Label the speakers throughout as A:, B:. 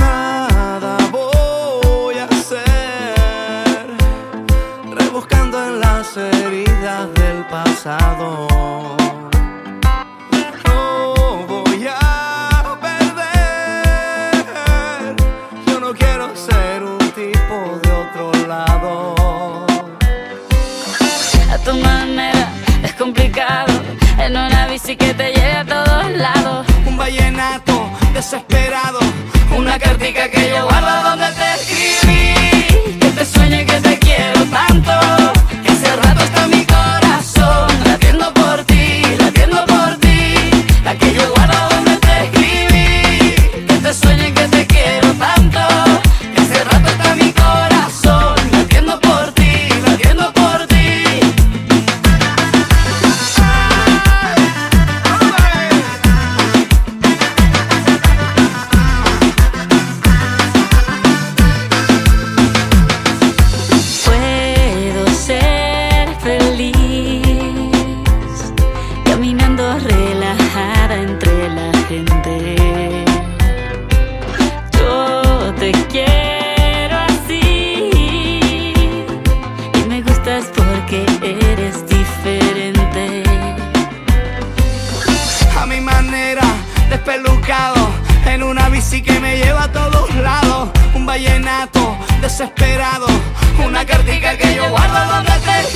A: Nada voy a hacer rebuscando en las heridas del pasado. A tu manera es complicado en
B: una bici que te lleva. en una bici que me lleva a todos lados,
A: un vallenato desesperado, una cartica que yo guardo donde te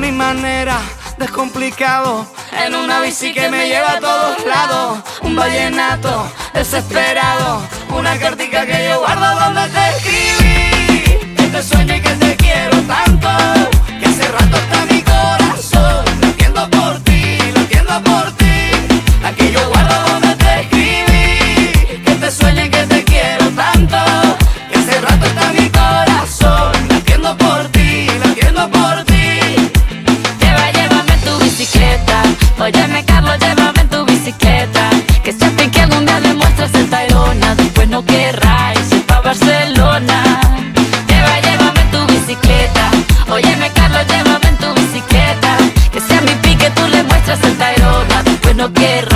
A: mi manera, descomplicado. En una bici que me lleva a todos lados, un vallenato desesperado Pues Óyeme Carlos, llévame en tu bicicleta Que sea siempre que algún día demuestras esta ironía Después no querrás ir pa' Barcelona.
B: Lleva, llévame en tu bicicleta Óyeme Carlos, llévame en tu bicicleta Que sea mi pique tú le muestras esta ironía Después no
A: querrás